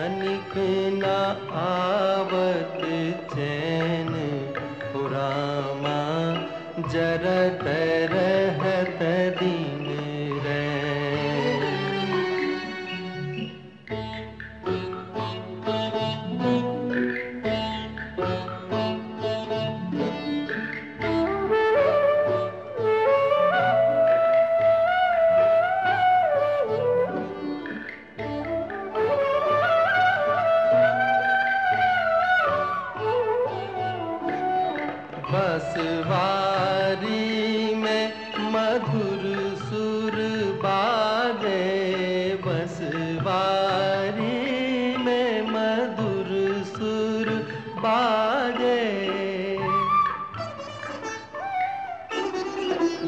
तनिक न आवत चैन पुरामा जरत तर दिन बसवारी में मधुर सुर बाजे। बसवारी में मधुर सुर बाजे।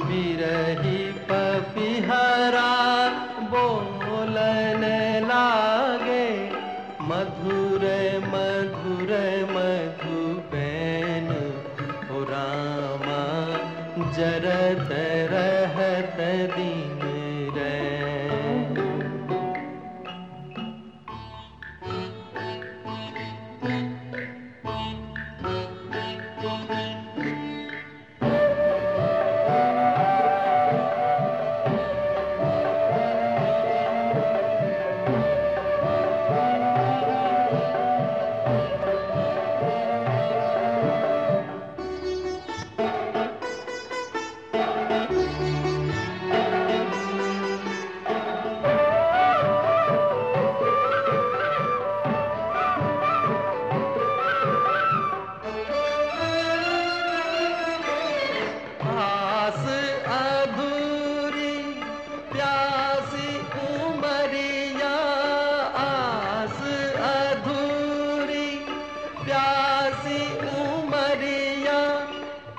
बिरही पपिहरा बोलन लागे। मधुर रामा जरत रहत दिन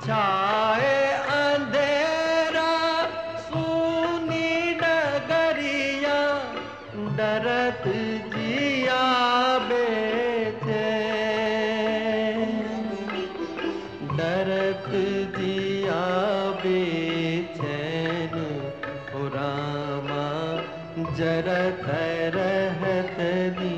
छाए अंधेरा सुनी डगरिया डरत जिया बेचे डरत दिया बेचैन रामा जरत रहत दिन